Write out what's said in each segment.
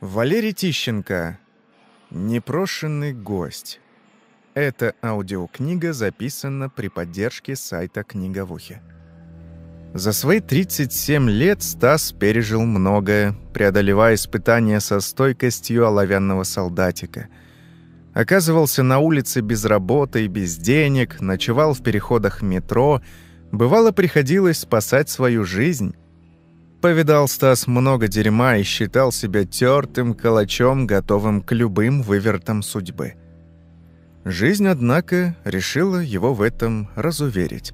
Валерий Тищенко. Непрошенный гость. Эта аудиокнига записана при поддержке сайта «Книга За свои 37 лет Стас пережил многое, преодолевая испытания со стойкостью оловянного солдатика. Оказывался на улице без работы и без денег, ночевал в переходах метро, бывало приходилось спасать свою жизнь – Повидал Стас много дерьма и считал себя тертым калачом, готовым к любым вывертам судьбы. Жизнь, однако, решила его в этом разуверить.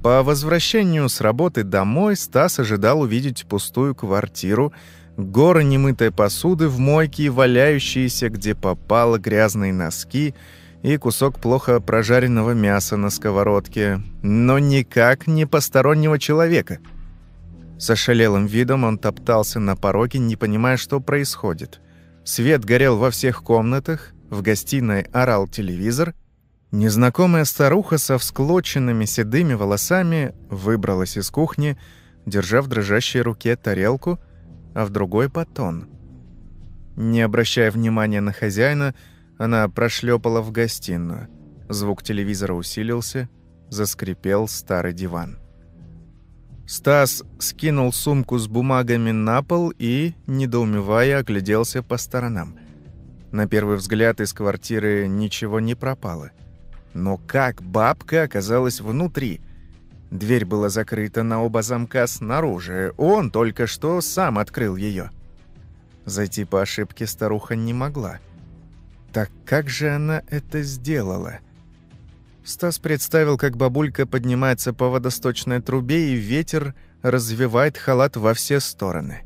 По возвращению с работы домой Стас ожидал увидеть пустую квартиру, горы немытой посуды в мойке и валяющиеся, где попало, грязные носки и кусок плохо прожаренного мяса на сковородке, но никак не постороннего человека — с ошалелым видом он топтался на пороге, не понимая, что происходит. Свет горел во всех комнатах, в гостиной орал телевизор. Незнакомая старуха со всклоченными седыми волосами выбралась из кухни, держа в дрожащей руке тарелку, а в другой — батон. Не обращая внимания на хозяина, она прошлепала в гостиную. Звук телевизора усилился, заскрипел старый диван. Стас скинул сумку с бумагами на пол и, недоумевая, огляделся по сторонам. На первый взгляд из квартиры ничего не пропало. Но как бабка оказалась внутри? Дверь была закрыта на оба замка снаружи. Он только что сам открыл ее. Зайти по ошибке старуха не могла. Так как же она это сделала? — Стас представил, как бабулька поднимается по водосточной трубе, и ветер развивает халат во все стороны.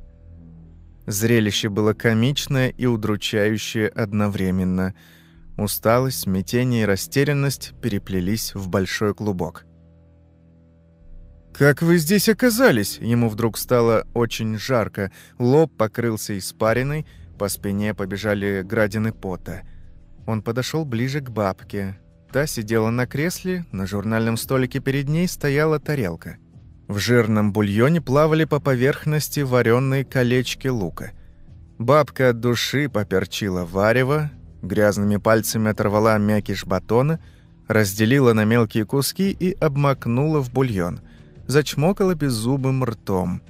Зрелище было комичное и удручающее одновременно. Усталость, смятение и растерянность переплелись в большой клубок. «Как вы здесь оказались?» Ему вдруг стало очень жарко. Лоб покрылся испариной, по спине побежали градины пота. Он подошел ближе к бабке, Та сидела на кресле, на журнальном столике перед ней стояла тарелка. В жирном бульоне плавали по поверхности вареные колечки лука. Бабка от души поперчила варево, грязными пальцами оторвала мякиш батона, разделила на мелкие куски и обмакнула в бульон. Зачмокала беззубым ртом.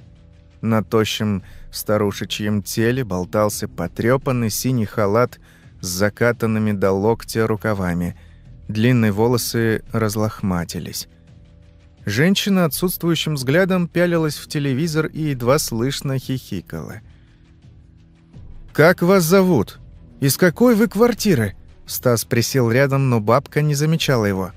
На тощем старушечьем теле болтался потрепанный синий халат с закатанными до локтя рукавами – Длинные волосы разлохматились. Женщина отсутствующим взглядом пялилась в телевизор и едва слышно хихикала. «Как вас зовут? Из какой вы квартиры?» Стас присел рядом, но бабка не замечала его.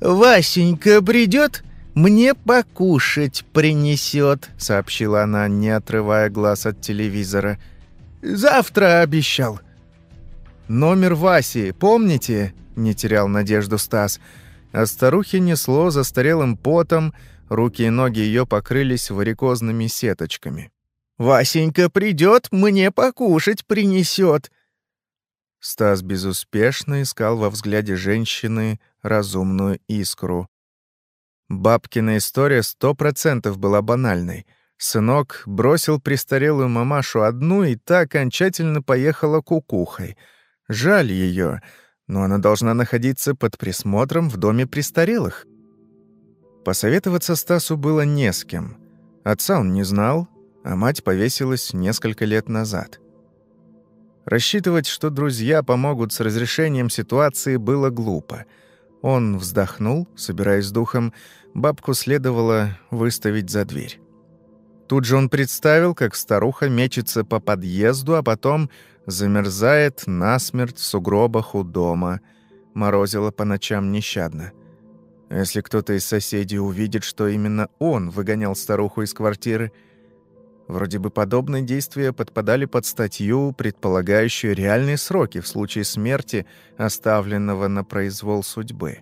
«Васенька придет, мне покушать принесет», — сообщила она, не отрывая глаз от телевизора. «Завтра обещал». «Номер Васи, помните?» Не терял надежду Стас. А старухи несло застарелым потом, руки и ноги ее покрылись варикозными сеточками. «Васенька придет, мне покушать принесет!» Стас безуспешно искал во взгляде женщины разумную искру. Бабкина история сто процентов была банальной. Сынок бросил престарелую мамашу одну и так окончательно поехала кукухой. Жаль ее, но она должна находиться под присмотром в доме престарелых. Посоветоваться Стасу было не с кем. Отца он не знал, а мать повесилась несколько лет назад. Рассчитывать, что друзья помогут с разрешением ситуации, было глупо. Он вздохнул, собираясь духом, бабку следовало выставить за дверь. Тут же он представил, как старуха мечется по подъезду, а потом замерзает насмерть в сугробах у дома, морозило по ночам нещадно. Если кто-то из соседей увидит, что именно он выгонял старуху из квартиры, вроде бы подобные действия подпадали под статью, предполагающую реальные сроки в случае смерти, оставленного на произвол судьбы.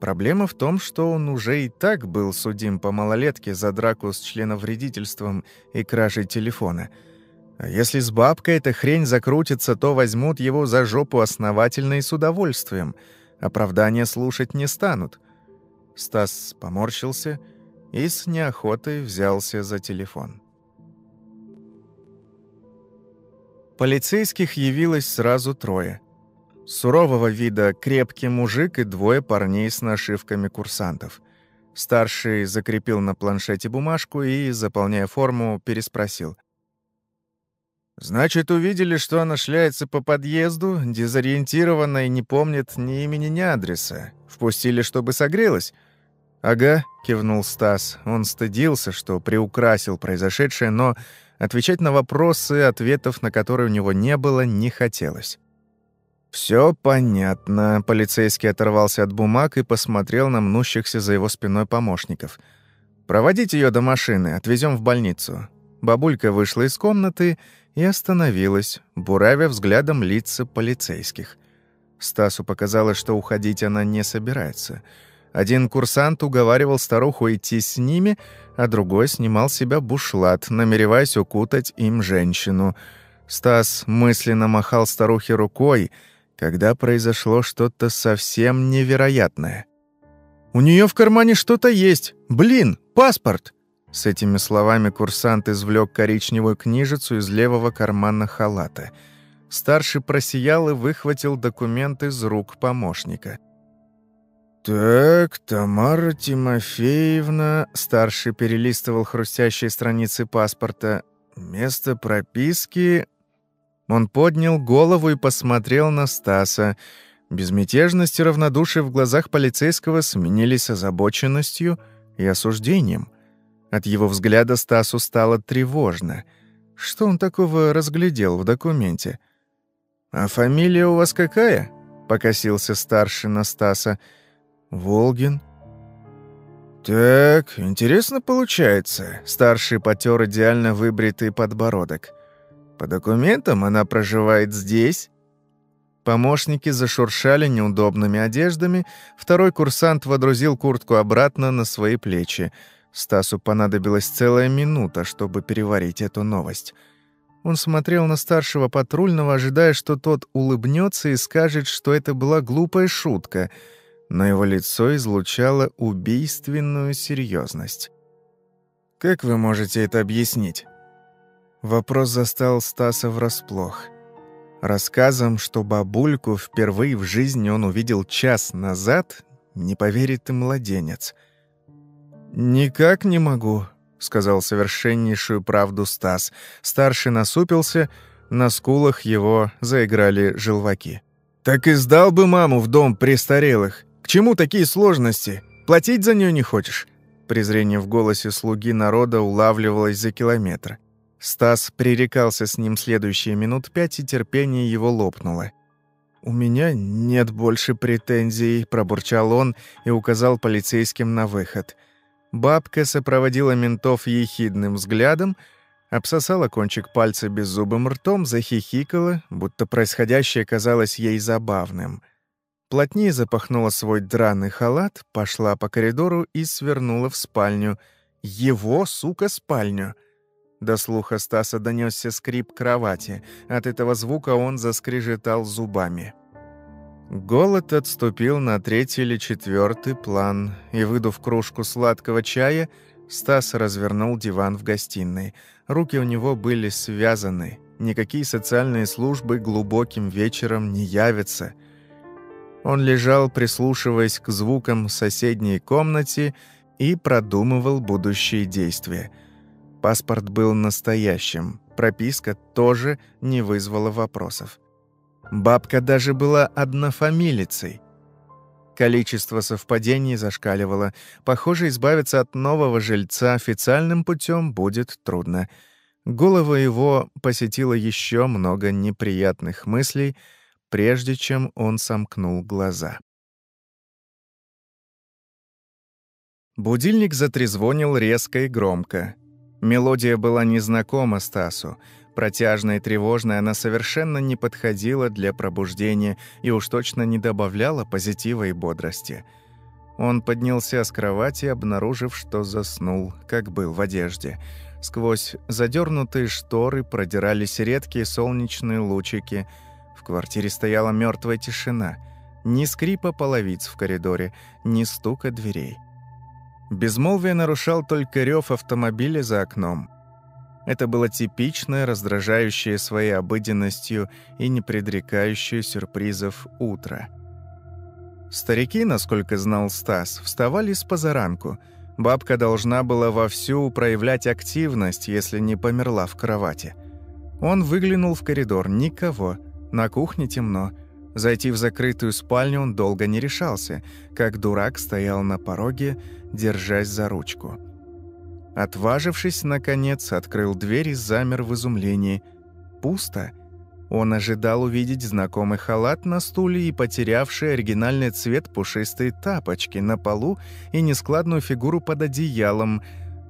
Проблема в том, что он уже и так был судим по малолетке за драку с членовредительством и кражей телефона — а если с бабкой эта хрень закрутится, то возьмут его за жопу основательно и с удовольствием. Оправдания слушать не станут. Стас поморщился и с неохотой взялся за телефон. Полицейских явилось сразу трое. Сурового вида крепкий мужик и двое парней с нашивками курсантов. Старший закрепил на планшете бумажку и, заполняя форму, переспросил. «Значит, увидели, что она шляется по подъезду, дезориентирована и не помнит ни имени, ни адреса. Впустили, чтобы согрелась?» «Ага», — кивнул Стас. Он стыдился, что приукрасил произошедшее, но отвечать на вопросы, ответов на которые у него не было, не хотелось. Все понятно». Полицейский оторвался от бумаг и посмотрел на мнущихся за его спиной помощников. «Проводите ее до машины, отвезем в больницу». Бабулька вышла из комнаты и остановилась, буравя взглядом лица полицейских. Стасу показалось, что уходить она не собирается. Один курсант уговаривал старуху идти с ними, а другой снимал с себя бушлат, намереваясь укутать им женщину. Стас мысленно махал старухе рукой, когда произошло что-то совсем невероятное. «У нее в кармане что-то есть! Блин, паспорт!» С этими словами курсант извлек коричневую книжицу из левого кармана халата. Старший просиял и выхватил документ из рук помощника. «Так, Тамара Тимофеевна...» Старший перелистывал хрустящие страницы паспорта. «Место прописки...» Он поднял голову и посмотрел на Стаса. Безмятежность и равнодушие в глазах полицейского сменились озабоченностью и осуждением. От его взгляда Стасу стало тревожно. Что он такого разглядел в документе? «А фамилия у вас какая?» — покосился старший на Стаса. «Волгин». «Так, интересно получается». Старший потер идеально выбритый подбородок. «По документам она проживает здесь?» Помощники зашуршали неудобными одеждами, второй курсант водрузил куртку обратно на свои плечи — Стасу понадобилась целая минута, чтобы переварить эту новость. Он смотрел на старшего патрульного, ожидая, что тот улыбнется и скажет, что это была глупая шутка, но его лицо излучало убийственную серьезность. «Как вы можете это объяснить?» Вопрос застал Стаса врасплох. Рассказом, что бабульку впервые в жизни он увидел час назад, не поверит и младенец — «Никак не могу», — сказал совершеннейшую правду Стас. Старший насупился, на скулах его заиграли желваки. «Так и сдал бы маму в дом престарелых. К чему такие сложности? Платить за нее не хочешь?» Презрение в голосе слуги народа улавливалось за километр. Стас пререкался с ним следующие минут пять, и терпение его лопнуло. «У меня нет больше претензий», — пробурчал он и указал полицейским на выход — Бабка сопроводила ментов ехидным взглядом, обсосала кончик пальца беззубым ртом, захихикала, будто происходящее казалось ей забавным. Плотнее запахнула свой драный халат, пошла по коридору и свернула в спальню. Его, сука, спальню! До слуха Стаса донесся скрип кровати. От этого звука он заскрежетал зубами. Голод отступил на третий или четвертый план, и, выдув кружку сладкого чая, Стас развернул диван в гостиной. Руки у него были связаны. Никакие социальные службы глубоким вечером не явятся. Он лежал, прислушиваясь к звукам соседней комнате, и продумывал будущие действия. Паспорт был настоящим, прописка тоже не вызвала вопросов. Бабка даже была однофамилицей. Количество совпадений зашкаливало. Похоже, избавиться от нового жильца официальным путем будет трудно. Голова его посетила еще много неприятных мыслей, прежде чем он сомкнул глаза. Будильник затрезвонил резко и громко. Мелодия была незнакома Стасу — Протяжная и тревожная, она совершенно не подходила для пробуждения и уж точно не добавляла позитива и бодрости. Он поднялся с кровати, обнаружив, что заснул, как был в одежде. Сквозь задернутые шторы продирались редкие солнечные лучики. В квартире стояла мертвая тишина. Ни скрипа половиц в коридоре, ни стука дверей. Безмолвие нарушал только рев автомобиля за окном. Это было типичное, раздражающее своей обыденностью и не предрекающее сюрпризов утро. Старики, насколько знал Стас, вставали с позаранку. Бабка должна была вовсю проявлять активность, если не померла в кровати. Он выглянул в коридор. Никого. На кухне темно. Зайти в закрытую спальню он долго не решался, как дурак стоял на пороге, держась за ручку. Отважившись, наконец, открыл дверь и замер в изумлении. Пусто. Он ожидал увидеть знакомый халат на стуле и потерявший оригинальный цвет пушистые тапочки на полу и нескладную фигуру под одеялом,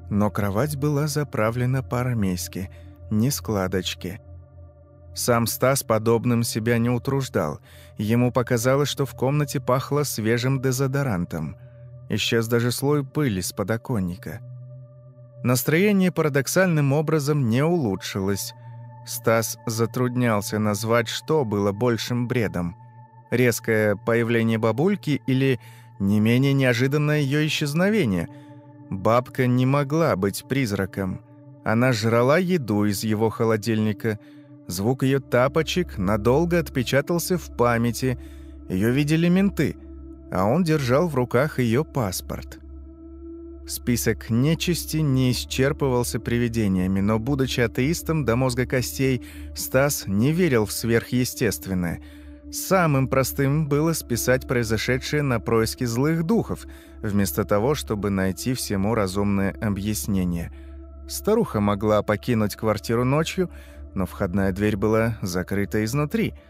но кровать была заправлена по-армейски, ни складочки. Сам Стас подобным себя не утруждал. Ему показалось, что в комнате пахло свежим дезодорантом. Исчез даже слой пыли с подоконника. Настроение парадоксальным образом не улучшилось. Стас затруднялся назвать, что было большим бредом. Резкое появление бабульки или не менее неожиданное ее исчезновение. Бабка не могла быть призраком. Она жрала еду из его холодильника. Звук ее тапочек надолго отпечатался в памяти. Ее видели менты, а он держал в руках ее паспорт. Список нечисти не исчерпывался привидениями, но, будучи атеистом до мозга костей, Стас не верил в сверхъестественное. Самым простым было списать произошедшее на происки злых духов, вместо того, чтобы найти всему разумное объяснение. Старуха могла покинуть квартиру ночью, но входная дверь была закрыта изнутри –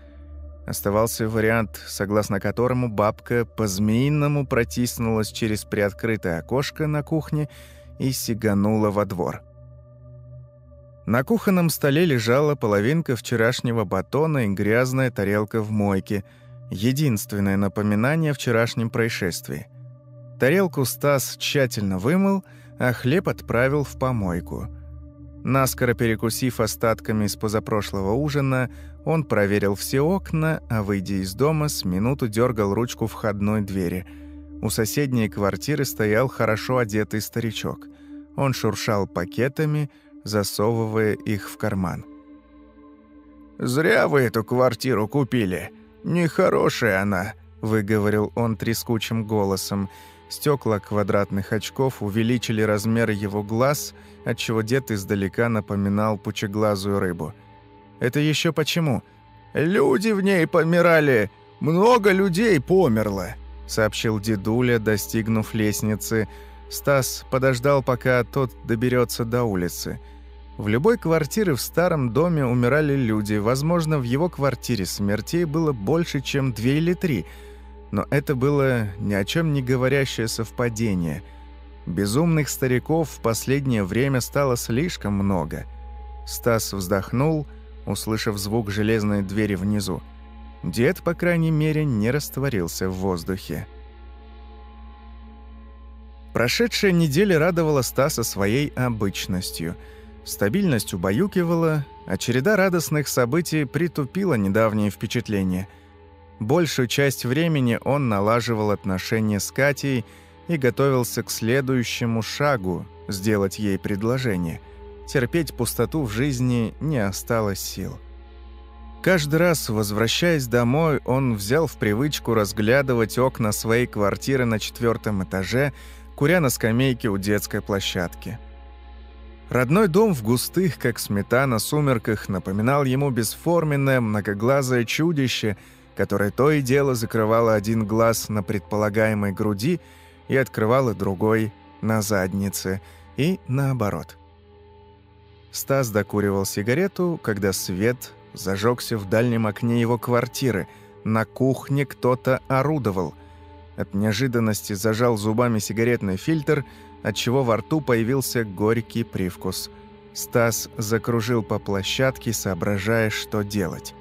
Оставался вариант, согласно которому бабка по-змеиному протиснулась через приоткрытое окошко на кухне и сиганула во двор. На кухонном столе лежала половинка вчерашнего батона и грязная тарелка в мойке, единственное напоминание о вчерашнем происшествии. Тарелку Стас тщательно вымыл, а хлеб отправил в помойку – Наскоро перекусив остатками из позапрошлого ужина, он проверил все окна, а, выйдя из дома, с минуту дергал ручку входной двери. У соседней квартиры стоял хорошо одетый старичок. Он шуршал пакетами, засовывая их в карман. «Зря вы эту квартиру купили. Нехорошая она», — выговорил он трескучим голосом, — Стекла квадратных очков увеличили размер его глаз, отчего дед издалека напоминал пучеглазую рыбу. «Это еще почему?» «Люди в ней помирали! Много людей померло!» — сообщил дедуля, достигнув лестницы. Стас подождал, пока тот доберется до улицы. В любой квартире в старом доме умирали люди. Возможно, в его квартире смертей было больше, чем две или три — но это было ни о чем не говорящее совпадение. Безумных стариков в последнее время стало слишком много. Стас вздохнул, услышав звук железной двери внизу. Дед, по крайней мере, не растворился в воздухе. Прошедшая неделя радовала Стаса своей обычностью. Стабильность убаюкивала, а череда радостных событий притупила недавние впечатления – Большую часть времени он налаживал отношения с Катей и готовился к следующему шагу – сделать ей предложение. Терпеть пустоту в жизни не осталось сил. Каждый раз, возвращаясь домой, он взял в привычку разглядывать окна своей квартиры на четвертом этаже, куря на скамейке у детской площадки. Родной дом в густых, как сметана, сумерках напоминал ему бесформенное многоглазое чудище – которая то и дело закрывала один глаз на предполагаемой груди и открывала другой на заднице, и наоборот. Стас докуривал сигарету, когда свет зажегся в дальнем окне его квартиры. На кухне кто-то орудовал. От неожиданности зажал зубами сигаретный фильтр, отчего во рту появился горький привкус. Стас закружил по площадке, соображая, что делать.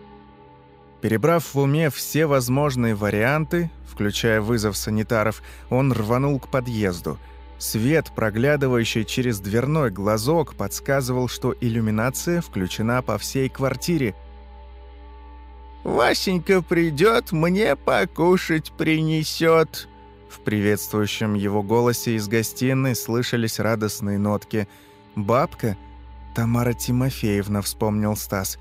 Перебрав в уме все возможные варианты, включая вызов санитаров, он рванул к подъезду. Свет, проглядывающий через дверной глазок, подсказывал, что иллюминация включена по всей квартире. «Васенька придет, мне покушать принесет!» В приветствующем его голосе из гостиной слышались радостные нотки. «Бабка?» Тамара Тимофеевна, вспомнил Стас.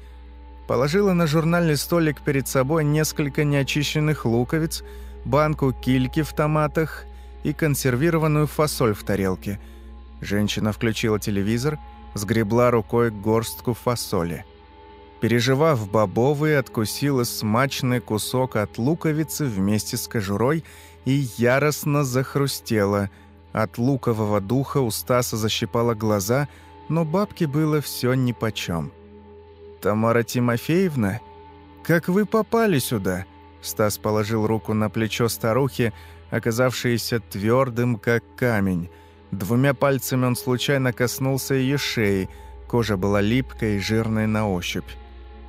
Положила на журнальный столик перед собой несколько неочищенных луковиц, банку кильки в томатах и консервированную фасоль в тарелке. Женщина включила телевизор, сгребла рукой горстку фасоли. Переживав бобовые, откусила смачный кусок от луковицы вместе с кожурой и яростно захрустела. От лукового духа у Стаса защипала глаза, но бабке было все нипочем. «Тамара Тимофеевна, как вы попали сюда?» Стас положил руку на плечо старухи, оказавшееся твердым, как камень. Двумя пальцами он случайно коснулся ее шеи, кожа была липкой и жирной на ощупь.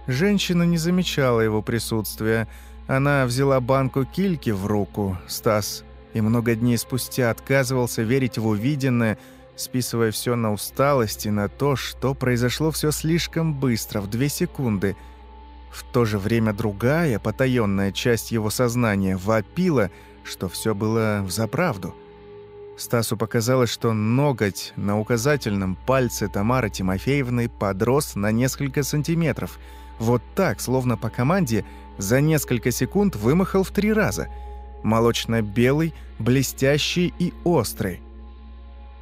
Женщина не замечала его присутствия. Она взяла банку кильки в руку. Стас и много дней спустя отказывался верить в увиденное, списывая все на усталость и на то, что произошло все слишком быстро, в две секунды. В то же время другая, потаенная часть его сознания вопила, что все было взаправду. Стасу показалось, что ноготь на указательном пальце Тамары Тимофеевны подрос на несколько сантиметров – вот так, словно по команде, за несколько секунд вымахал в три раза. Молочно-белый, блестящий и острый.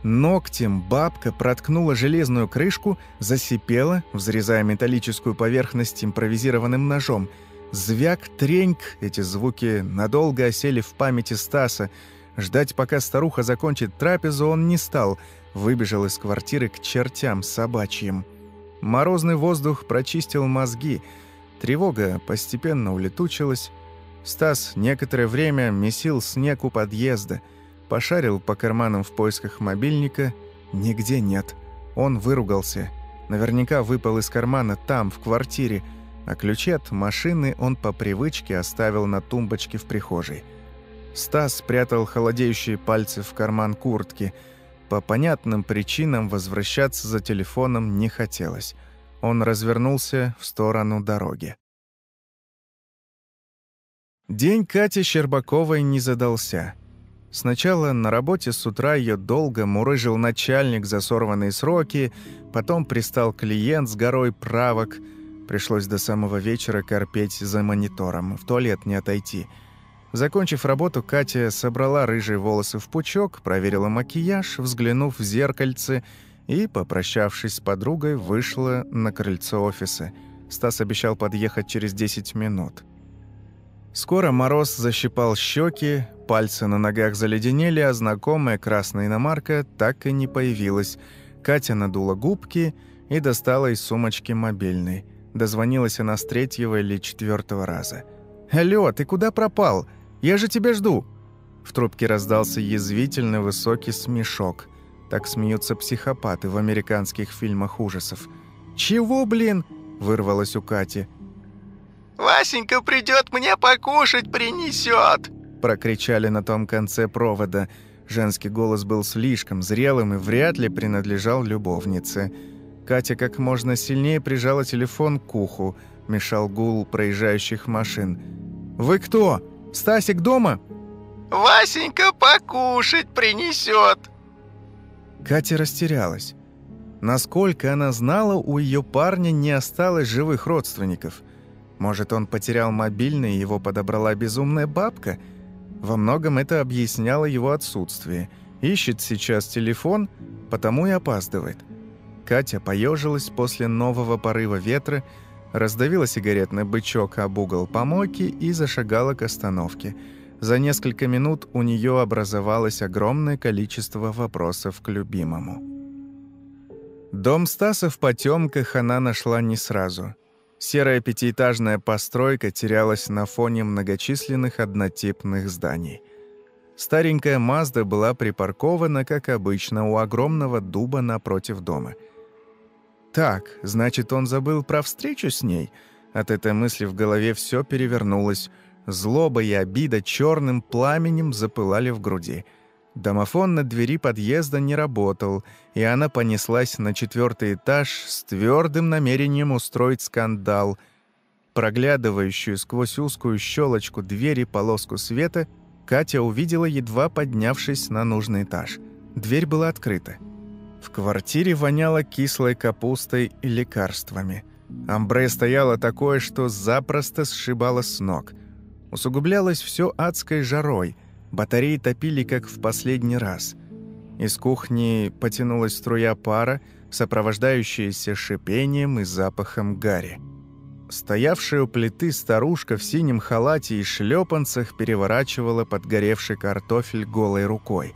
Ногтем бабка проткнула железную крышку, засипела, взрезая металлическую поверхность импровизированным ножом. Звяк, треньк, эти звуки надолго осели в памяти Стаса. Ждать, пока старуха закончит трапезу, он не стал. Выбежал из квартиры к чертям собачьим. Морозный воздух прочистил мозги, тревога постепенно улетучилась. Стас некоторое время месил снег у подъезда, пошарил по карманам в поисках мобильника. Нигде нет. Он выругался. Наверняка выпал из кармана там, в квартире, а ключи от машины он по привычке оставил на тумбочке в прихожей. Стас спрятал холодеющие пальцы в карман куртки – по понятным причинам возвращаться за телефоном не хотелось. Он развернулся в сторону дороги. День Кати Щербаковой не задался. Сначала на работе с утра ее долго мурыжил начальник за сорванные сроки, потом пристал клиент с горой правок. Пришлось до самого вечера корпеть за монитором, в туалет не отойти – Закончив работу, Катя собрала рыжие волосы в пучок, проверила макияж, взглянув в зеркальце и, попрощавшись с подругой, вышла на крыльцо офиса. Стас обещал подъехать через 10 минут. Скоро мороз защипал щеки, пальцы на ногах заледенели, а знакомая красная иномарка так и не появилась. Катя надула губки и достала из сумочки мобильный. Дозвонилась она с третьего или четвертого раза. «Алло, ты куда пропал?» Я же тебя жду!» В трубке раздался язвительный высокий смешок. Так смеются психопаты в американских фильмах ужасов. «Чего, блин?» – вырвалось у Кати. «Васенька придет, мне покушать принесет!» – прокричали на том конце провода. Женский голос был слишком зрелым и вряд ли принадлежал любовнице. Катя как можно сильнее прижала телефон к уху, мешал гул проезжающих машин. «Вы кто?» Стасик дома?» «Васенька покушать принесет!» Катя растерялась. Насколько она знала, у ее парня не осталось живых родственников. Может, он потерял мобильный, и его подобрала безумная бабка? Во многом это объясняло его отсутствие. Ищет сейчас телефон, потому и опаздывает. Катя поежилась после нового порыва ветра, раздавила сигаретный бычок об угол помойки и зашагала к остановке. За несколько минут у нее образовалось огромное количество вопросов к любимому. Дом Стаса в потемках она нашла не сразу. Серая пятиэтажная постройка терялась на фоне многочисленных однотипных зданий. Старенькая Мазда была припаркована, как обычно, у огромного дуба напротив дома – так, значит, он забыл про встречу с ней? От этой мысли в голове все перевернулось. Злоба и обида черным пламенем запылали в груди. Домофон на двери подъезда не работал, и она понеслась на четвертый этаж с твердым намерением устроить скандал. Проглядывающую сквозь узкую щелочку двери полоску света, Катя увидела, едва поднявшись на нужный этаж. Дверь была открыта. В квартире воняло кислой капустой и лекарствами. Амбре стояло такое, что запросто сшибало с ног. Усугублялось все адской жарой. Батареи топили, как в последний раз. Из кухни потянулась струя пара, сопровождающаяся шипением и запахом гари. Стоявшая у плиты старушка в синем халате и шлепанцах переворачивала подгоревший картофель голой рукой.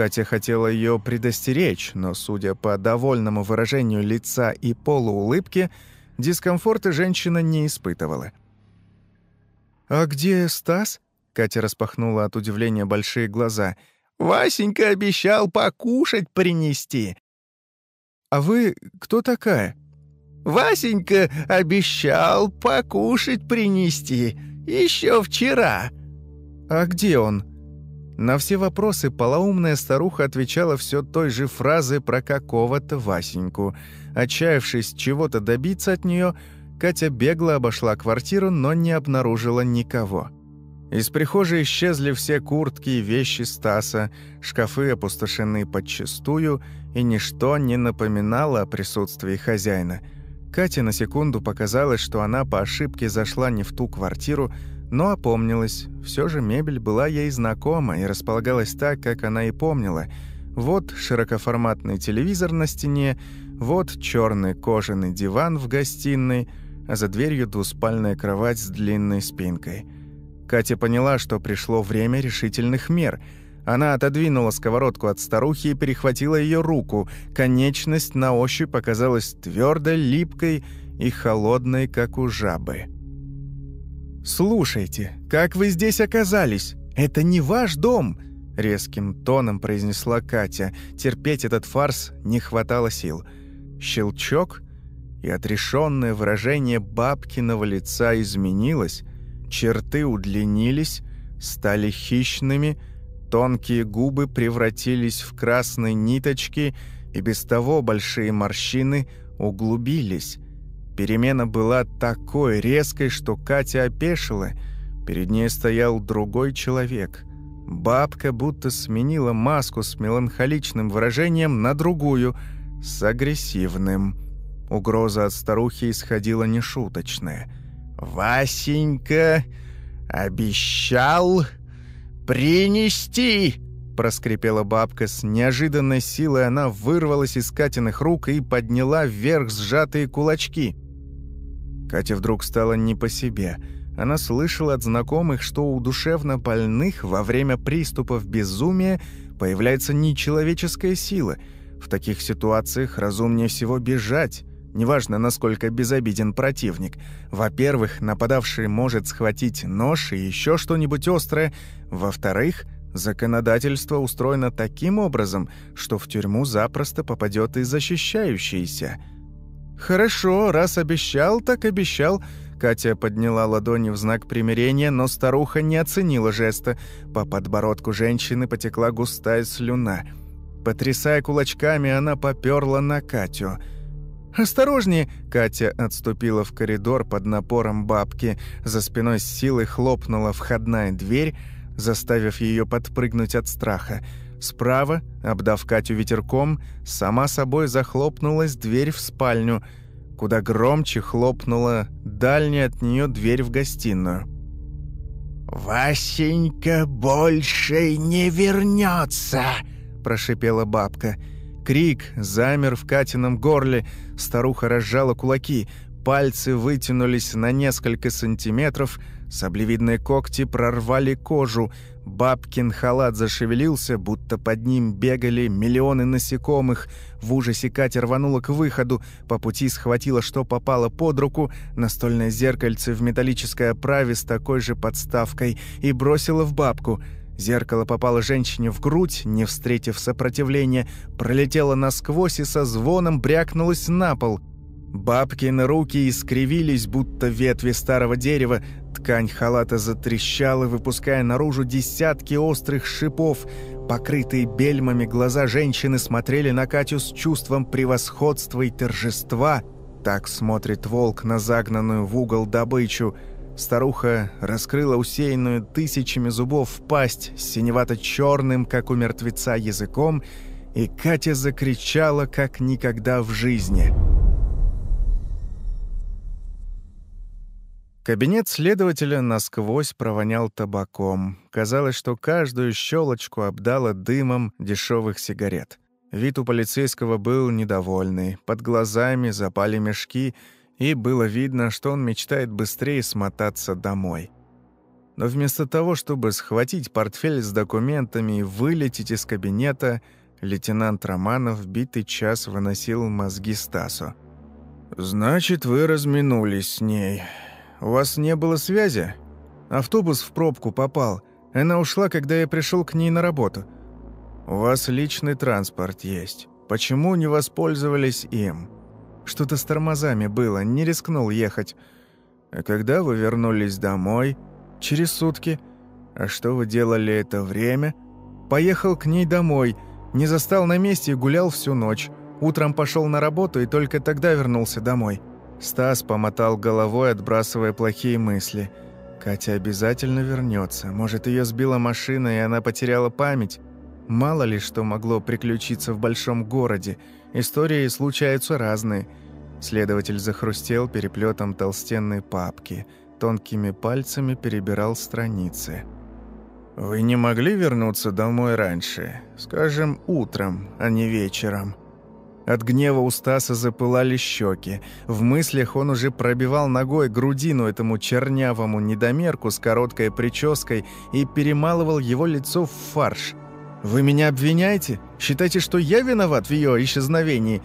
Катя хотела ее предостеречь, но, судя по довольному выражению лица и полуулыбке, дискомфорта женщина не испытывала. «А где Стас?» — Катя распахнула от удивления большие глаза. «Васенька обещал покушать принести». «А вы кто такая?» Васенька обещал покушать принести еще вчера». «А где он?» На все вопросы полоумная старуха отвечала все той же фразы про какого-то Васеньку. Отчаявшись чего-то добиться от нее, Катя бегло обошла квартиру, но не обнаружила никого. Из прихожей исчезли все куртки и вещи Стаса, шкафы опустошены подчистую, и ничто не напоминало о присутствии хозяина – Кате на секунду показалось, что она по ошибке зашла не в ту квартиру, но опомнилась. Все же мебель была ей знакома и располагалась так, как она и помнила. Вот широкоформатный телевизор на стене, вот черный кожаный диван в гостиной, а за дверью двуспальная кровать с длинной спинкой. Катя поняла, что пришло время решительных мер – она отодвинула сковородку от старухи и перехватила ее руку. Конечность на ощупь оказалась твердой, липкой и холодной, как у жабы. «Слушайте, как вы здесь оказались? Это не ваш дом!» Резким тоном произнесла Катя. Терпеть этот фарс не хватало сил. Щелчок, и отрешенное выражение бабкиного лица изменилось, черты удлинились, стали хищными – Тонкие губы превратились в красные ниточки, и без того большие морщины углубились. Перемена была такой резкой, что Катя опешила. Перед ней стоял другой человек. Бабка будто сменила маску с меланхоличным выражением на другую, с агрессивным. Угроза от старухи исходила нешуточная. «Васенька обещал...» «Принести!» – проскрипела бабка. С неожиданной силой она вырвалась из Катиных рук и подняла вверх сжатые кулачки. Катя вдруг стала не по себе. Она слышала от знакомых, что у душевно больных во время приступов безумия появляется нечеловеческая сила. В таких ситуациях разумнее всего бежать, Неважно, насколько безобиден противник. Во-первых, нападавший может схватить нож и еще что-нибудь острое. Во-вторых, законодательство устроено таким образом, что в тюрьму запросто попадет и защищающийся. «Хорошо, раз обещал, так обещал», Катя подняла ладони в знак примирения, но старуха не оценила жеста. По подбородку женщины потекла густая слюна. Потрясая кулачками, она поперла на Катю – «Осторожнее!» Катя отступила в коридор под напором бабки. За спиной с силой хлопнула входная дверь, заставив ее подпрыгнуть от страха. Справа, обдав Катю ветерком, сама собой захлопнулась дверь в спальню, куда громче хлопнула дальняя от нее дверь в гостиную. «Васенька больше не вернется!» – прошипела бабка – Крик замер в Катином горле, старуха разжала кулаки, пальцы вытянулись на несколько сантиметров, саблевидные когти прорвали кожу, бабкин халат зашевелился, будто под ним бегали миллионы насекомых. В ужасе Катя рванула к выходу, по пути схватила, что попало под руку, настольное зеркальце в металлической оправе с такой же подставкой, и бросила в бабку — Зеркало попало женщине в грудь, не встретив сопротивления, пролетело насквозь и со звоном брякнулось на пол. Бабкины руки искривились, будто ветви старого дерева. Ткань халата затрещала, выпуская наружу десятки острых шипов. Покрытые бельмами глаза женщины смотрели на Катю с чувством превосходства и торжества. Так смотрит волк на загнанную в угол добычу – Старуха раскрыла усеянную тысячами зубов пасть с синевато-черным, как у мертвеца, языком и Катя закричала, как никогда в жизни. Кабинет следователя насквозь провонял табаком. Казалось, что каждую щелочку обдало дымом дешевых сигарет. Вид у полицейского был недовольный, под глазами запали мешки, и было видно, что он мечтает быстрее смотаться домой. Но вместо того, чтобы схватить портфель с документами и вылететь из кабинета, лейтенант Романов битый час выносил мозги Стасу. «Значит, вы разминулись с ней. У вас не было связи? Автобус в пробку попал. Она ушла, когда я пришел к ней на работу. У вас личный транспорт есть. Почему не воспользовались им? Что-то с тормозами было, не рискнул ехать. А когда вы вернулись домой? Через сутки. А что вы делали это время? Поехал к ней домой, не застал на месте и гулял всю ночь. Утром пошел на работу и только тогда вернулся домой. Стас помотал головой, отбрасывая плохие мысли. Катя обязательно вернется. Может, ее сбила машина, и она потеряла память? Мало ли что могло приключиться в большом городе. Истории случаются разные. Следователь захрустел переплетом толстенной папки. Тонкими пальцами перебирал страницы. «Вы не могли вернуться домой раньше? Скажем, утром, а не вечером?» От гнева у Стаса запылали щеки. В мыслях он уже пробивал ногой грудину этому чернявому недомерку с короткой прической и перемалывал его лицо в фарш. «Вы меня обвиняете? Считаете, что я виноват в ее исчезновении?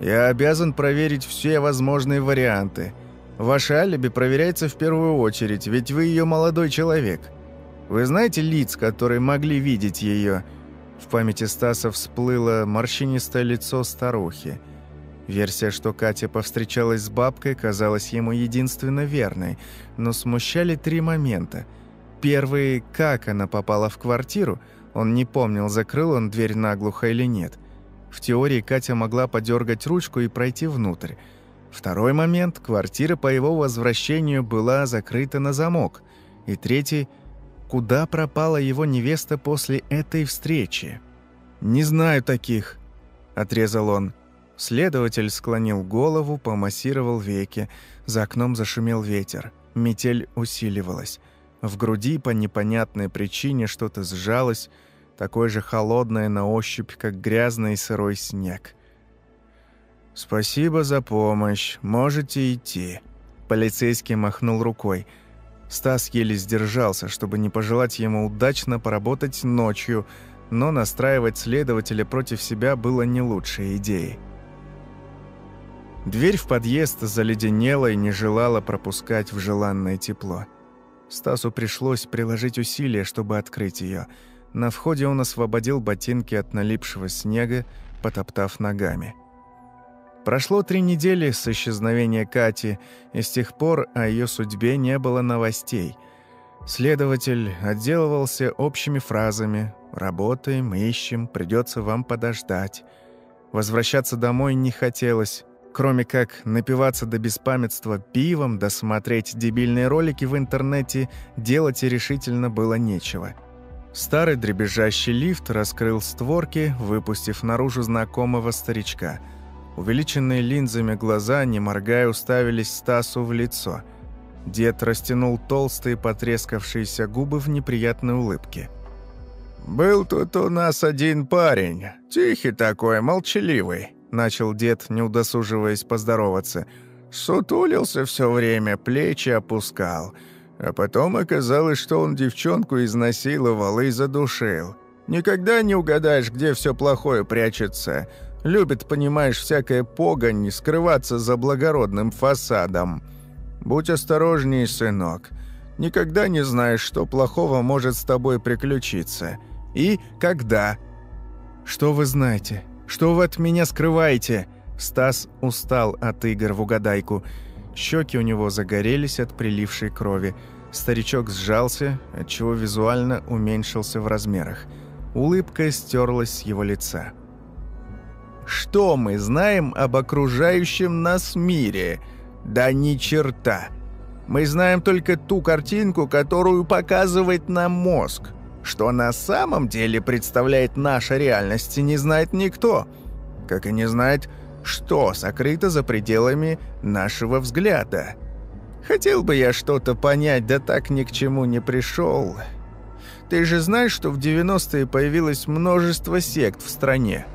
Я обязан проверить все возможные варианты. Ваше алиби проверяется в первую очередь, ведь вы ее молодой человек. Вы знаете лиц, которые могли видеть ее?» В памяти Стаса всплыло морщинистое лицо старухи. Версия, что Катя повстречалась с бабкой, казалась ему единственно верной, но смущали три момента. Первый – как она попала в квартиру – он не помнил, закрыл он дверь наглухо или нет. В теории Катя могла подергать ручку и пройти внутрь. Второй момент – квартира по его возвращению была закрыта на замок. И третий – куда пропала его невеста после этой встречи? «Не знаю таких», – отрезал он. Следователь склонил голову, помассировал веки. За окном зашумел ветер. Метель усиливалась. В груди по непонятной причине что-то сжалось, такое же холодное на ощупь, как грязный сырой снег. «Спасибо за помощь. Можете идти». Полицейский махнул рукой. Стас еле сдержался, чтобы не пожелать ему удачно поработать ночью, но настраивать следователя против себя было не лучшей идеей. Дверь в подъезд заледенела и не желала пропускать в желанное тепло. Стасу пришлось приложить усилия, чтобы открыть ее – на входе он освободил ботинки от налипшего снега, потоптав ногами. Прошло три недели с исчезновения Кати, и с тех пор о ее судьбе не было новостей. Следователь отделывался общими фразами «Работаем, ищем, придется вам подождать». Возвращаться домой не хотелось, кроме как напиваться до беспамятства пивом, досмотреть дебильные ролики в интернете, делать решительно было нечего – Старый дребезжащий лифт раскрыл створки, выпустив наружу знакомого старичка. Увеличенные линзами глаза, не моргая, уставились Стасу в лицо. Дед растянул толстые потрескавшиеся губы в неприятной улыбке. «Был тут у нас один парень, тихий такой, молчаливый», — начал дед, не удосуживаясь поздороваться. «Сутулился все время, плечи опускал». А потом оказалось, что он девчонку изнасиловал и задушил. Никогда не угадаешь, где все плохое прячется. Любит, понимаешь, всякая погонь скрываться за благородным фасадом. Будь осторожней, сынок. Никогда не знаешь, что плохого может с тобой приключиться. И когда. Что вы знаете? Что вы от меня скрываете? Стас устал от игр в угадайку. Щеки у него загорелись от прилившей крови. Старичок сжался, отчего визуально уменьшился в размерах. Улыбка стерлась с его лица. «Что мы знаем об окружающем нас мире? Да ни черта! Мы знаем только ту картинку, которую показывает нам мозг. Что на самом деле представляет наша реальность, не знает никто. Как и не знает, что сокрыто за пределами нашего взгляда. Хотел бы я что-то понять, да так ни к чему не пришел. Ты же знаешь, что в 90-е появилось множество сект в стране.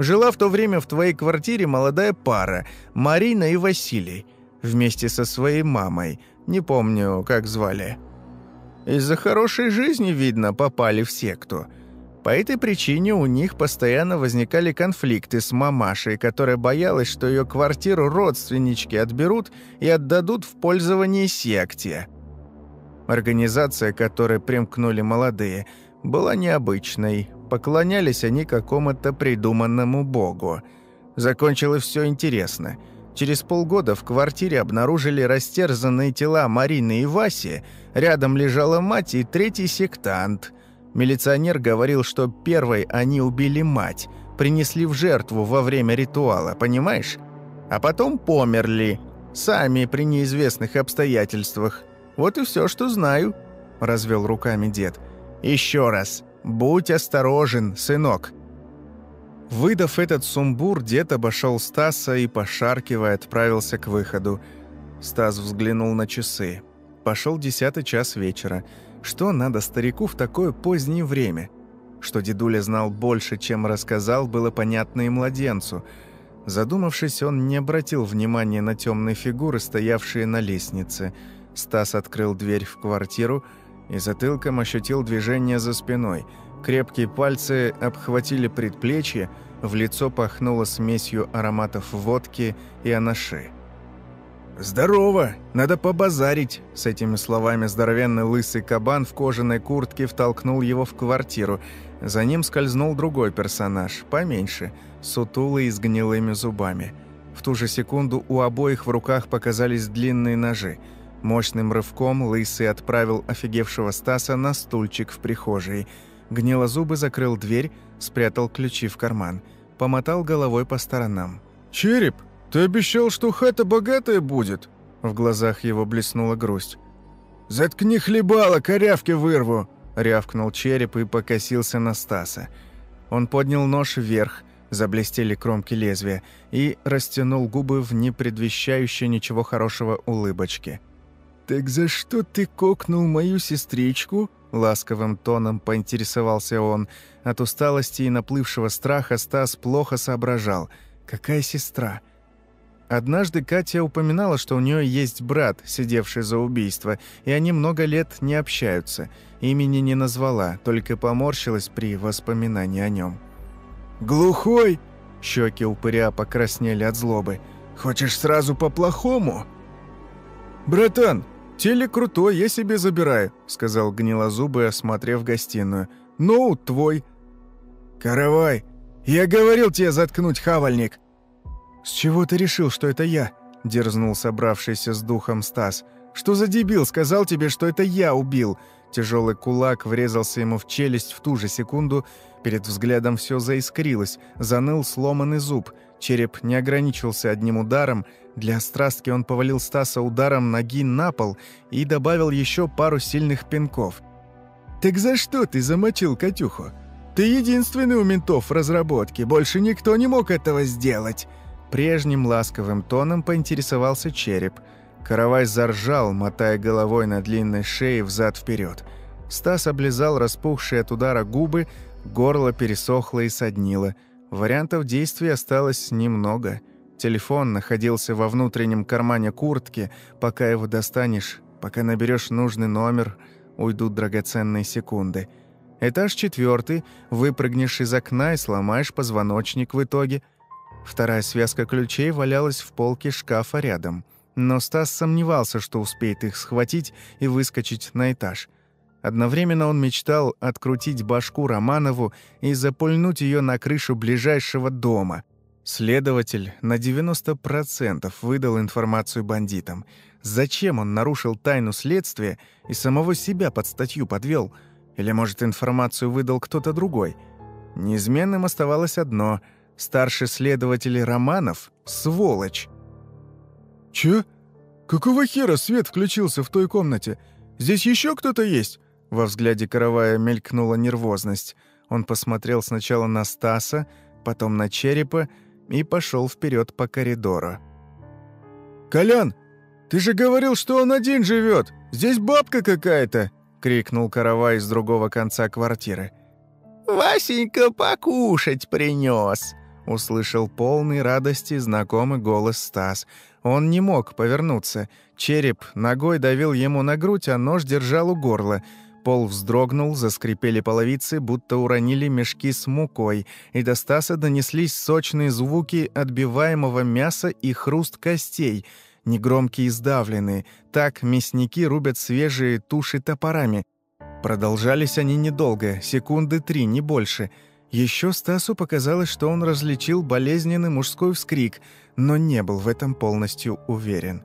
Жила в то время в твоей квартире молодая пара, Марина и Василий, вместе со своей мамой, не помню, как звали. Из-за хорошей жизни, видно, попали в секту. По этой причине у них постоянно возникали конфликты с мамашей, которая боялась, что ее квартиру родственнички отберут и отдадут в пользование секте. Организация, которой примкнули молодые, была необычной. Поклонялись они какому-то придуманному богу. Закончилось все интересно. Через полгода в квартире обнаружили растерзанные тела Марины и Васи, рядом лежала мать и третий сектант. Милиционер говорил, что первой они убили мать, принесли в жертву во время ритуала, понимаешь? А потом померли, сами при неизвестных обстоятельствах. Вот и все, что знаю», — развел руками дед. «Еще раз, будь осторожен, сынок». Выдав этот сумбур, дед обошел Стаса и, пошаркивая, отправился к выходу. Стас взглянул на часы. Пошел десятый час вечера. Что надо старику в такое позднее время? Что дедуля знал больше, чем рассказал, было понятно и младенцу. Задумавшись, он не обратил внимания на темные фигуры, стоявшие на лестнице – Стас открыл дверь в квартиру и затылком ощутил движение за спиной. Крепкие пальцы обхватили предплечье, в лицо пахнуло смесью ароматов водки и анаши. «Здорово! Надо побазарить!» С этими словами здоровенный лысый кабан в кожаной куртке втолкнул его в квартиру. За ним скользнул другой персонаж, поменьше, сутулый и с гнилыми зубами. В ту же секунду у обоих в руках показались длинные ножи – Мощным рывком Лысый отправил офигевшего Стаса на стульчик в прихожей. Гнилозубы закрыл дверь, спрятал ключи в карман. Помотал головой по сторонам. «Череп, ты обещал, что хата богатая будет?» В глазах его блеснула грусть. «Заткни хлебало, корявки вырву!» Рявкнул череп и покосился на Стаса. Он поднял нож вверх, заблестели кромки лезвия, и растянул губы в непредвещающей ничего хорошего улыбочке. «Так за что ты кокнул мою сестричку?» Ласковым тоном поинтересовался он. От усталости и наплывшего страха Стас плохо соображал. «Какая сестра?» Однажды Катя упоминала, что у нее есть брат, сидевший за убийство, и они много лет не общаются. Имени не назвала, только поморщилась при воспоминании о нем. «Глухой?» Щеки упыря покраснели от злобы. «Хочешь сразу по-плохому?» «Братан, «Телек крутой, я себе забираю», — сказал Гнилозубый, осмотрев гостиную. «Ноут твой». «Каравай, я говорил тебе заткнуть хавальник». «С чего ты решил, что это я?» — дерзнул собравшийся с духом Стас. «Что за дебил сказал тебе, что это я убил?» Тяжелый кулак врезался ему в челюсть в ту же секунду. Перед взглядом все заискрилось, заныл сломанный зуб. Череп не ограничился одним ударом. Для страстки он повалил Стаса ударом ноги на пол и добавил еще пару сильных пинков. «Так за что ты замочил Катюху? Ты единственный у ментов в разработке, больше никто не мог этого сделать!» Прежним ласковым тоном поинтересовался череп. Каравай заржал, мотая головой на длинной шее взад-вперед. Стас облизал распухшие от удара губы, горло пересохло и соднило – Вариантов действий осталось немного. Телефон находился во внутреннем кармане куртки. Пока его достанешь, пока наберешь нужный номер, уйдут драгоценные секунды. Этаж четвертый, выпрыгнешь из окна и сломаешь позвоночник в итоге. Вторая связка ключей валялась в полке шкафа рядом. Но Стас сомневался, что успеет их схватить и выскочить на этаж – Одновременно он мечтал открутить башку Романову и запульнуть ее на крышу ближайшего дома. Следователь на 90% выдал информацию бандитам. Зачем он нарушил тайну следствия и самого себя под статью подвел? Или, может, информацию выдал кто-то другой? Неизменным оставалось одно – старший следователь Романов – сволочь. «Чё? Какого хера свет включился в той комнате? Здесь еще кто-то есть?» Во взгляде Каравая мелькнула нервозность. Он посмотрел сначала на Стаса, потом на черепа и пошел вперед по коридору. «Колян, ты же говорил, что он один живет! Здесь бабка какая-то!» — крикнул Каравай из другого конца квартиры. «Васенька покушать принес!» — услышал полный радости знакомый голос Стас. Он не мог повернуться. Череп ногой давил ему на грудь, а нож держал у горла — Пол вздрогнул, заскрипели половицы, будто уронили мешки с мукой, и до Стаса донеслись сочные звуки отбиваемого мяса и хруст костей, негромкие и сдавленные. Так мясники рубят свежие туши топорами. Продолжались они недолго, секунды три, не больше. Еще Стасу показалось, что он различил болезненный мужской вскрик, но не был в этом полностью уверен.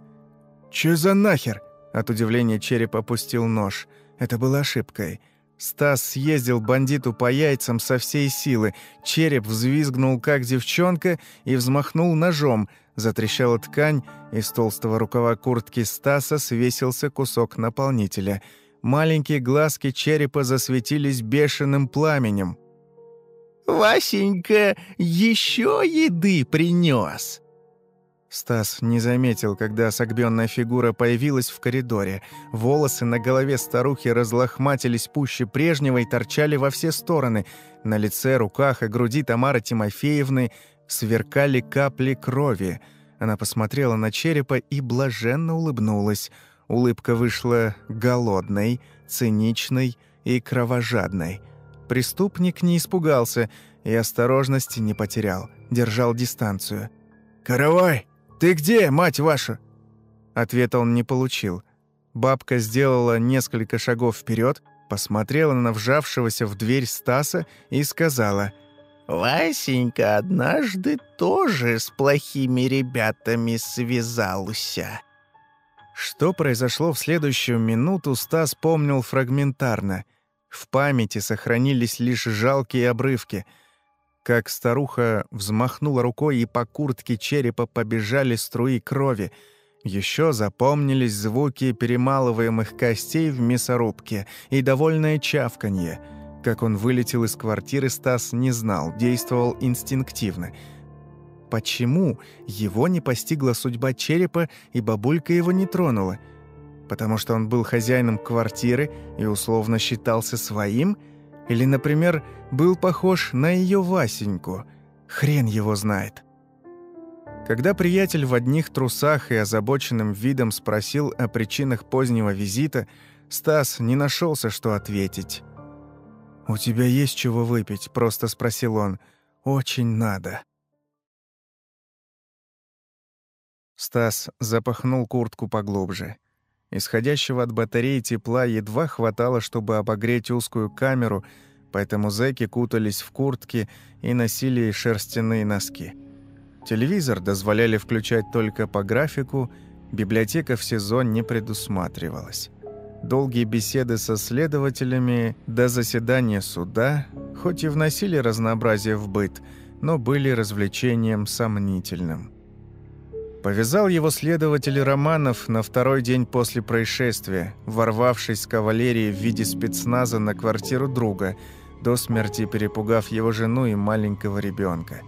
«Чё за нахер?» От удивления череп опустил нож – это было ошибкой. Стас съездил бандиту по яйцам со всей силы. Череп взвизгнул, как девчонка, и взмахнул ножом. Затрещала ткань, из толстого рукава куртки Стаса свесился кусок наполнителя. Маленькие глазки черепа засветились бешеным пламенем. «Васенька еще еды принес!» Стас не заметил, когда согбенная фигура появилась в коридоре. Волосы на голове старухи разлохматились пуще прежнего и торчали во все стороны. На лице, руках и груди Тамары Тимофеевны сверкали капли крови. Она посмотрела на черепа и блаженно улыбнулась. Улыбка вышла голодной, циничной и кровожадной. Преступник не испугался и осторожности не потерял, держал дистанцию. «Каравай!» «Ты где, мать ваша?» Ответа он не получил. Бабка сделала несколько шагов вперед, посмотрела на вжавшегося в дверь Стаса и сказала «Васенька однажды тоже с плохими ребятами связался». Что произошло в следующую минуту, Стас помнил фрагментарно. В памяти сохранились лишь жалкие обрывки — как старуха взмахнула рукой, и по куртке черепа побежали струи крови. Еще запомнились звуки перемалываемых костей в мясорубке и довольное чавканье. Как он вылетел из квартиры, Стас не знал, действовал инстинктивно. Почему его не постигла судьба черепа, и бабулька его не тронула? Потому что он был хозяином квартиры и условно считался своим – или, например, был похож на ее Васеньку. Хрен его знает. Когда приятель в одних трусах и озабоченным видом спросил о причинах позднего визита, Стас не нашелся, что ответить. «У тебя есть чего выпить?» – просто спросил он. «Очень надо». Стас запахнул куртку поглубже. Исходящего от батареи тепла едва хватало, чтобы обогреть узкую камеру, поэтому зэки кутались в куртки и носили шерстяные носки. Телевизор дозволяли включать только по графику, библиотека в сезон не предусматривалась. Долгие беседы со следователями до заседания суда, хоть и вносили разнообразие в быт, но были развлечением сомнительным. Повязал его следователь Романов на второй день после происшествия, ворвавшись с кавалерией в виде спецназа на квартиру друга, до смерти перепугав его жену и маленького ребенка.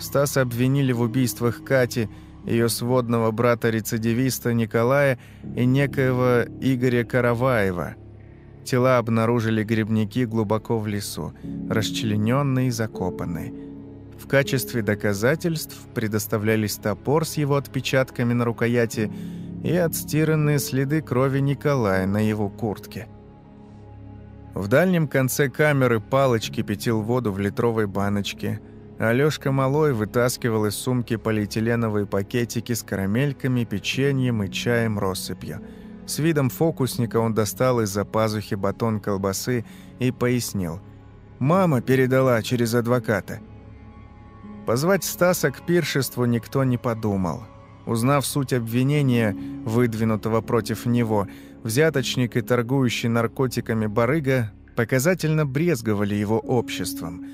Стаса обвинили в убийствах Кати, ее сводного брата-рецидивиста Николая и некоего Игоря Караваева. Тела обнаружили грибники глубоко в лесу, расчлененные и закопанные. В качестве доказательств предоставлялись топор с его отпечатками на рукояти и отстиранные следы крови Николая на его куртке. В дальнем конце камеры Палыч кипятил воду в литровой баночке. Алёшка Малой вытаскивал из сумки полиэтиленовые пакетики с карамельками, печеньем и чаем россыпью. С видом фокусника он достал из-за пазухи батон колбасы и пояснил. «Мама передала через адвоката». Позвать Стаса к пиршеству никто не подумал. Узнав суть обвинения, выдвинутого против него, взяточник и торгующий наркотиками барыга показательно брезговали его обществом.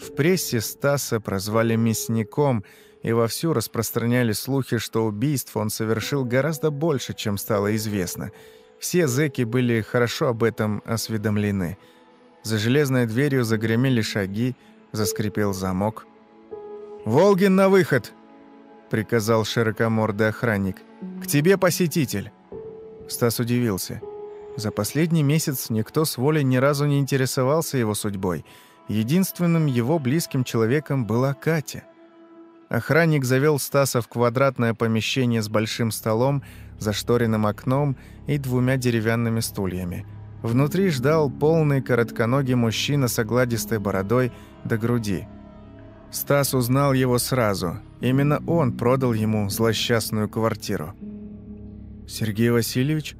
В прессе Стаса прозвали мясником и вовсю распространяли слухи, что убийств он совершил гораздо больше, чем стало известно. Все зэки были хорошо об этом осведомлены. За железной дверью загремели шаги, заскрипел замок. «Волгин на выход!» — приказал широкомордый охранник. «К тебе посетитель!» Стас удивился. За последний месяц никто с волей ни разу не интересовался его судьбой. Единственным его близким человеком была Катя. Охранник завел Стаса в квадратное помещение с большим столом, зашторенным окном и двумя деревянными стульями. Внутри ждал полный коротконогий мужчина с огладистой бородой до груди. Стас узнал его сразу. Именно он продал ему злосчастную квартиру. «Сергей Васильевич,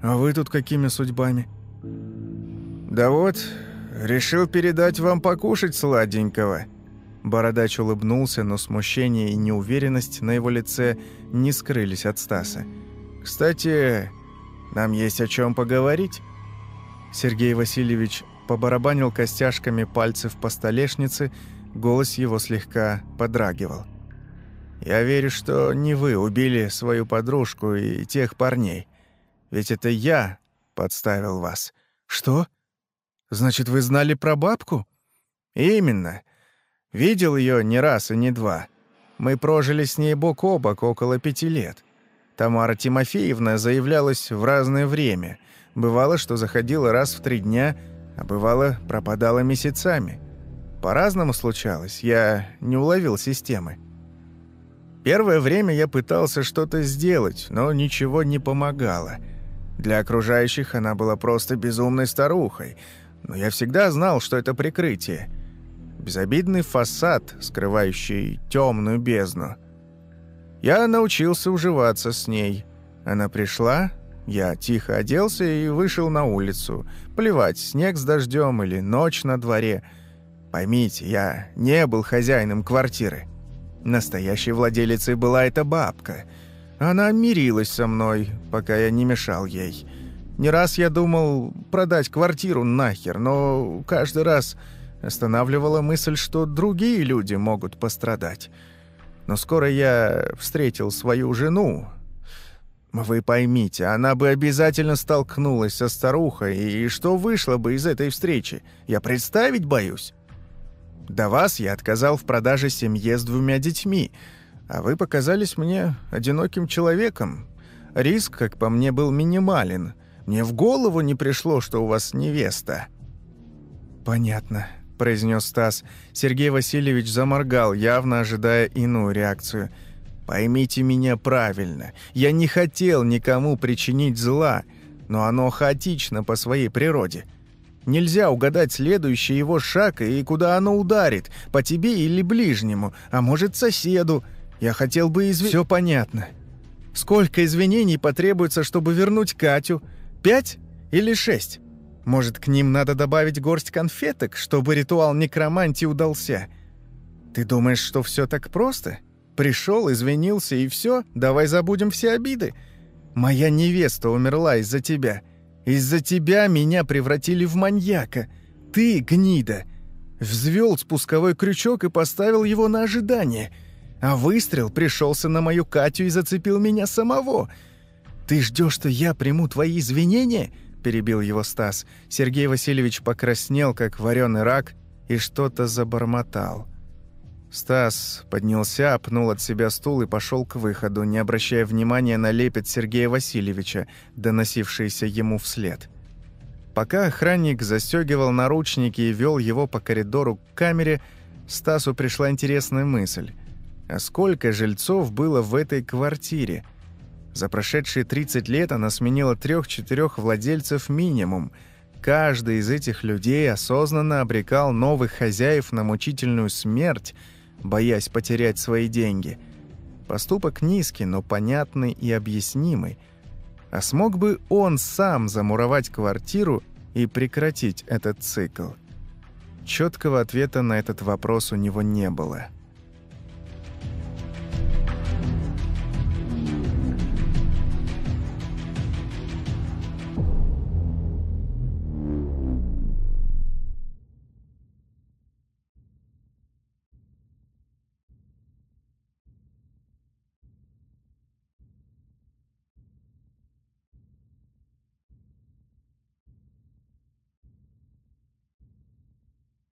а вы тут какими судьбами?» «Да вот, решил передать вам покушать сладенького». Бородач улыбнулся, но смущение и неуверенность на его лице не скрылись от Стаса. «Кстати, нам есть о чем поговорить». Сергей Васильевич побарабанил костяшками пальцев по столешнице, голос его слегка подрагивал. «Я верю, что не вы убили свою подружку и тех парней. Ведь это я подставил вас». «Что? Значит, вы знали про бабку?» «Именно. Видел ее не раз и не два. Мы прожили с ней бок о бок около пяти лет. Тамара Тимофеевна заявлялась в разное время. Бывало, что заходила раз в три дня, а бывало, пропадала месяцами. По-разному случалось, я не уловил системы. Первое время я пытался что-то сделать, но ничего не помогало. Для окружающих она была просто безумной старухой, но я всегда знал, что это прикрытие. Безобидный фасад, скрывающий темную бездну. Я научился уживаться с ней. Она пришла, я тихо оделся и вышел на улицу. Плевать, снег с дождем или ночь на дворе. Поймите, я не был хозяином квартиры. Настоящей владелицей была эта бабка. Она мирилась со мной, пока я не мешал ей. Не раз я думал продать квартиру нахер, но каждый раз останавливала мысль, что другие люди могут пострадать. Но скоро я встретил свою жену. Вы поймите, она бы обязательно столкнулась со старухой, и что вышло бы из этой встречи, я представить боюсь. До вас я отказал в продаже семье с двумя детьми, а вы показались мне одиноким человеком. Риск, как по мне, был минимален. Мне в голову не пришло, что у вас невеста». «Понятно», — произнес Стас. Сергей Васильевич заморгал, явно ожидая иную реакцию. «Поймите меня правильно. Я не хотел никому причинить зла, но оно хаотично по своей природе». Нельзя угадать следующий его шаг и куда оно ударит, по тебе или ближнему, а может соседу. Я хотел бы изв... Все понятно. Сколько извинений потребуется, чтобы вернуть Катю? Пять или шесть? Может, к ним надо добавить горсть конфеток, чтобы ритуал некромантии удался? Ты думаешь, что все так просто? Пришел, извинился и все, давай забудем все обиды. Моя невеста умерла из-за тебя — из-за тебя меня превратили в маньяка. Ты, гнида, взвел спусковой крючок и поставил его на ожидание. А выстрел пришелся на мою Катю и зацепил меня самого. Ты ждешь, что я приму твои извинения?» перебил его Стас. Сергей Васильевич покраснел, как вареный рак, и что-то забормотал. Стас поднялся, пнул от себя стул и пошел к выходу, не обращая внимания на лепет Сергея Васильевича, доносившийся ему вслед. Пока охранник застегивал наручники и вел его по коридору к камере, Стасу пришла интересная мысль. А сколько жильцов было в этой квартире? За прошедшие 30 лет она сменила трех-четырех владельцев минимум. Каждый из этих людей осознанно обрекал новых хозяев на мучительную смерть – боясь потерять свои деньги. Поступок низкий, но понятный и объяснимый. А смог бы он сам замуровать квартиру и прекратить этот цикл? Четкого ответа на этот вопрос у него не было.